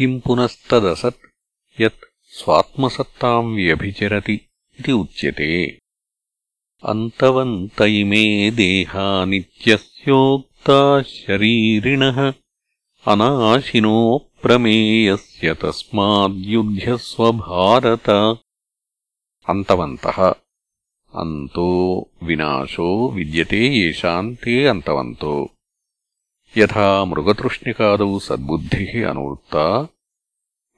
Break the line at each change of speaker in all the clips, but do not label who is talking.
किम् पुनस्तदसत् यत् स्वात्मसत्ताम् व्यभिचरति इति उच्यते अन्तवन्त इमे देहा नित्यस्योक्ता शरीरिणः अनाशिनोऽप्रमेयस्य तस्माद्युध्यस्व भारत अन्तवन्तः अन्तो विनाशो विद्यते येषाम् ते अन्तवन्तो యథా మృగతృష్ణికాదౌ సద్బుద్ధిः అనువృత్తా.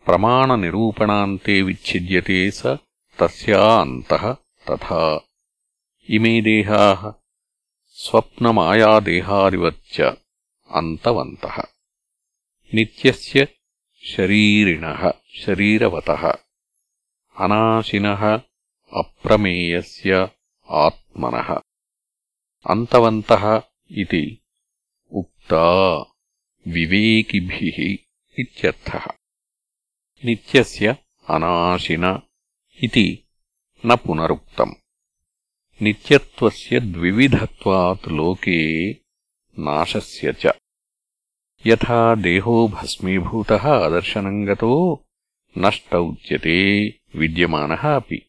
ప్రమాణనిరూపణాంతే విచ్ఛిద్యతే స తస్యా అంతః తథా. ఇమే దేహాः స్వప్నమాయాదేహాదివచ్చ అంతవంత. నిత్యస్య శరీరిణ శరీరవత. అనాశిన అప్రమేయస్య ఆత్మన. అంతవంత ఇది తా వివేకిభిः ఇత్యర్థः నిత్యస్య అనాశిన ఇది న పునరుక్తం నిత్యత్వస్య ద్వివిధత్వాత్ లోకే నాశస్య చ యథా దేహో భస్మీభూతः అదర్శనం గతో నష్ట ఉచ్యతే విద్యమానः అపి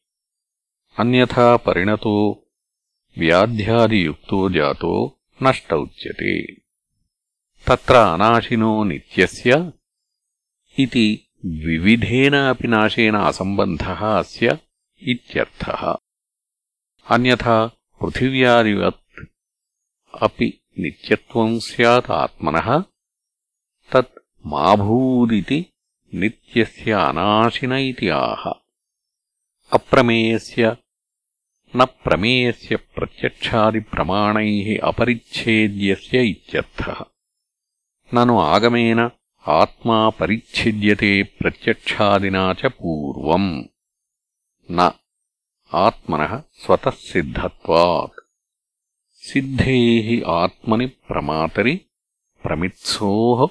అన్యథా పరిణతో వ్యాధ్యాదియుక్తో జాతో నష్ట ఉచ్యతే తత్ర అనాశినో నిత్యస్య ఇది వివిధేన నాశేన అసంబంధ అస్య ఇత్యర్థः. అన్యథా పృథివ్యాదివత్ అపి నిత్యత్వం స్యాత్ ఆత్మనः తత్ మా భూదితి నిత్యస్య అనాశిన ఇతి ఆహ. అప్రమేయస్య న ప్రమేయస్య ప్రత్యక్షాది ప్రమాణై అపరిచ్ఛేద్యస్య ఇత్యర్థः. నను ఆగమేన ఆత్మా పరిచ్ఛిద్యతే ప్రత్యక్షాదినా చ పూర్వం. న. ఆత్మన స్వతఃసిద్ధత్వాత్ సిద్ధే ఆత్మని ప్రమాతరి ప్రమిత్సో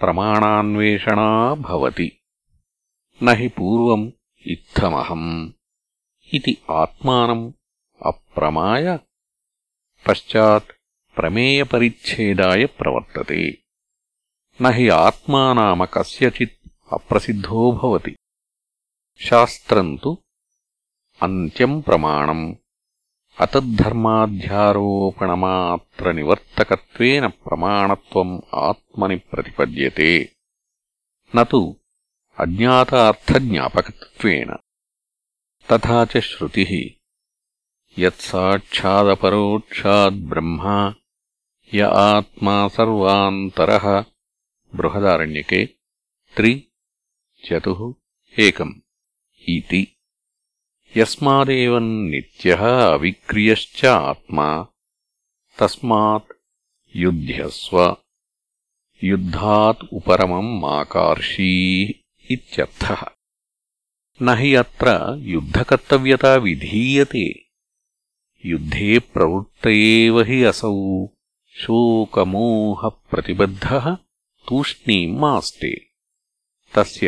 ప్రమాణాన్వేషణాభవతి నహి పూర్వం ఇత్తమహం. ఇది ఆత్మానం అప్రమాయ పశ్చాత్ ప్రమేయపరిచ్ఛేదాయ ప్రవర్తతే. न हि आत्मा नाम कस्यचित् अप्रसिद्धो भवति शास्त्रम् तु अन्त्यम् प्रमाणम् अतद्धर्माध्यारोपणमात्रनिवर्तकत्वेन प्रमाणत्वम् आत्मनि प्रतिपद्यते न तु अज्ञातार्थज्ञापकत्वेन तथा च श्रुतिः यत्साक्षादपरोक्षाद्ब्रह्मा य आत्मा सर्वान्तरः बृहदारण्यके त्रि चतुः एकम् इति यस्मादेवम् नित्यः अविक्रियश्च आत्मा तस्मात् युध्यस्व युद्धात् उपरमम् माकार्षीः इत्यर्थः न हि अत्र युद्धकर्तव्यता विधीयते युद्धे प्रवृत्त एव हि असौ शोकमोहप्रतिबद्धः तूष्णीम् मास्ते तस्य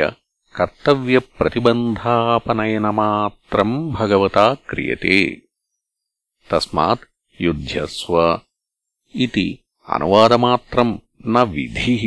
कर्तव्यप्रतिबन्धापनयनमात्रम् भगवता क्रियते तस्मात् युध्यस्व इति अनुवादमात्रम् न विधिः